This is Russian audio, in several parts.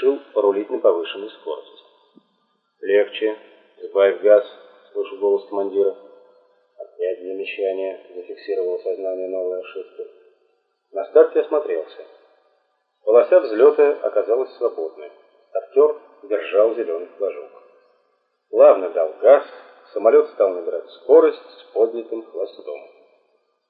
решил порулить на повышенной скорости. «Легче, сбавь газ», — слышу голос командира. Опять замечание, зафиксировал сознание новой ошибки. На старте осмотрелся. Полоса взлета оказалась свободной. Стартер держал зеленый флажок. Плавно дал газ, самолет стал набирать скорость с поднятым хвостом.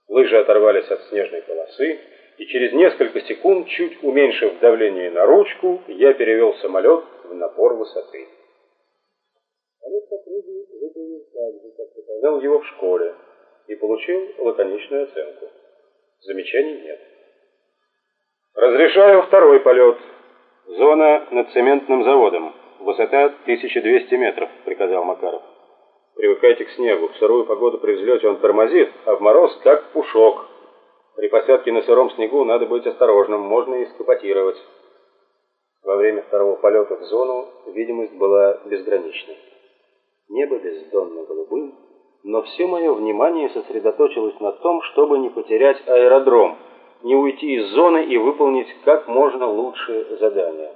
Лыжи оторвались от снежной полосы, и через несколько секунд, чуть уменьшив давление на ручку, я перевел самолет в напор высоты. Полет по кругу выполнил так же, как выполнял его в школе, и получил лаконичную оценку. Замечаний нет. Разрешаю второй полет. Зона над цементным заводом. Высота 1200 метров, приказал Макаров. Привыкайте к снегу. В сырую погоду при взлете он тормозит, а в мороз как пушок. При посадке на сыром снегу надо быть осторожным, можно и скопотировать. Во время второго полета в зону видимость была безграничной. Небо бездонно голубым, но все мое внимание сосредоточилось на том, чтобы не потерять аэродром, не уйти из зоны и выполнить как можно лучше задание.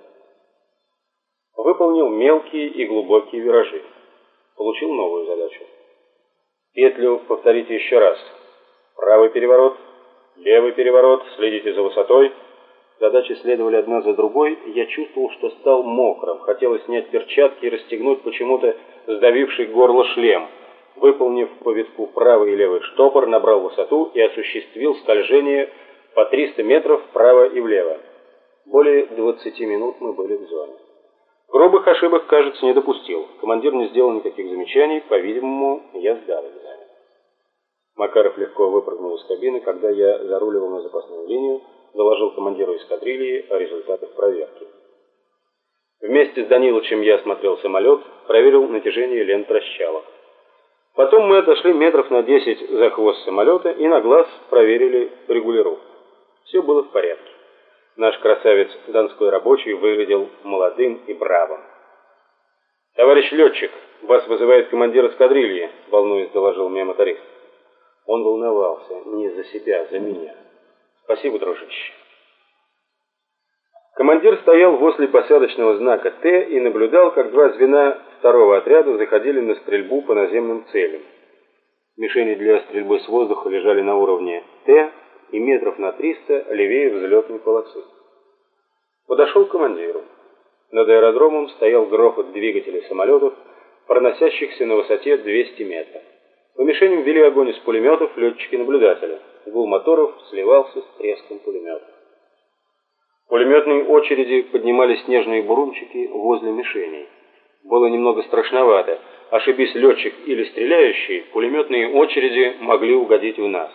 Выполнил мелкие и глубокие виражи. Получил новую задачу. Петлю повторите еще раз. Правый переворот, левый переворот, следите за высотой. Задачи следовали одна за другой, я чувствовал, что стал мокрым. Хотелось снять перчатки и расстегнуть почему-то сдавивший горло шлем. Выполнив по витку правый и левый штопор, набрал высоту и осуществил скольжение по 300 метров вправо и влево. Более 20 минут мы были в зоне. Грубых ошибок, кажется, не допустил. Командир не сделал никаких замечаний, по-видимому, я сдал экзамен. Макаров легко выпрыгнул из кабины, когда я заруливал на запасную линию, доложил командиру эскадрильи о результатах проверки. Вместе с Даниловичем я осмотрел самолет, проверил натяжение лент трощалок. Потом мы отошли метров на 10 за хвост самолета и на глаз проверили регулировку. Все было в порядке. Наш красавец донской рабочий выглядел молодым и бравым. «Товарищ летчик, вас вызывает командир эскадрильи», — волнуясь доложил мне моторист. Он волновался не за себя, а за меня. «Спасибо, дружище». Командир стоял возле посадочного знака «Т» и наблюдал, как два звена второго отряда заходили на стрельбу по наземным целям. Мишени для стрельбы с воздуха лежали на уровне «Т», и метров на 300 левее взлетной полосы. Подошел к командиру. Над аэродромом стоял грохот двигателей самолетов, проносящихся на высоте 200 метров. По мишеням вели огонь из пулеметов летчики-наблюдатели. Гул моторов сливался с треском пулеметов. Пулеметные очереди поднимали снежные бурунчики возле мишеней. Было немного страшновато. Ошибись летчик или стреляющий, пулеметные очереди могли угодить в нас.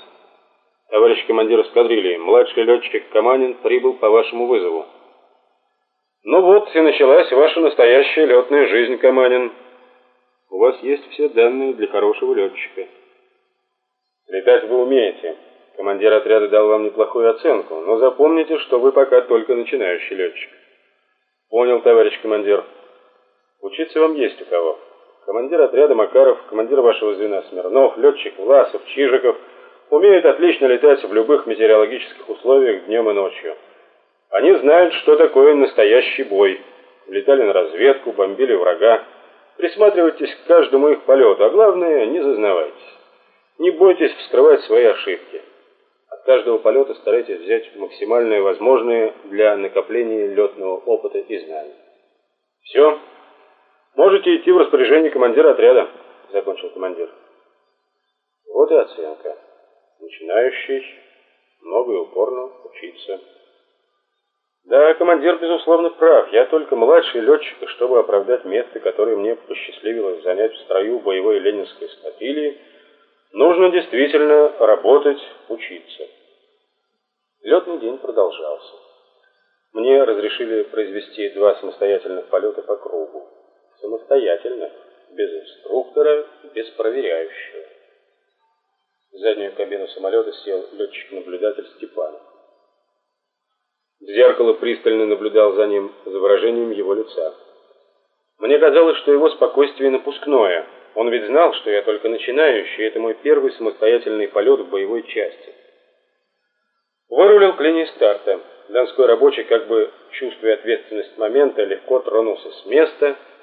Товарищ командир эскадрильи, младший летчик Каманин прибыл по вашему вызову. Ну вот и началась ваша настоящая летная жизнь, Каманин. У вас есть все данные для хорошего летчика. Летать вы умеете. Командир отряда дал вам неплохую оценку, но запомните, что вы пока только начинающий летчик. Понял, товарищ командир. Учиться вам есть у кого. Командир отряда Макаров, командир вашего звена Смирнов, летчик Власов, Чижиков – умеют отлично летать в любых метеорологических условиях днем и ночью. Они знают, что такое настоящий бой. Летали на разведку, бомбили врага. Присматривайтесь к каждому их полету, а главное, не зазнавайтесь. Не бойтесь вскрывать свои ошибки. От каждого полета старайтесь взять максимальное возможное для накопления летного опыта и знаний. Все. Можете идти в распоряжение командира отряда, закончил командир. Вот и оценка начинающий, много и упорно учиться. Да, командир, безусловно, прав. Я только младший летчик, и чтобы оправдать место, которое мне посчастливилось занять в строю боевой ленинской эскадрильи, нужно действительно работать, учиться. Летный день продолжался. Мне разрешили произвести два самостоятельных полета по кругу. Самостоятельно, без инструктора, без проверяющего. В заднюю кабину самолета сел летчик-наблюдатель Степанов. Зеркало пристально наблюдал за ним, за выражением его лица. Мне казалось, что его спокойствие напускное. Он ведь знал, что я только начинающий, и это мой первый самостоятельный полет в боевой части. Вырулил к линии старта. Донской рабочий, как бы чувствуя ответственность момента, легко тронулся с места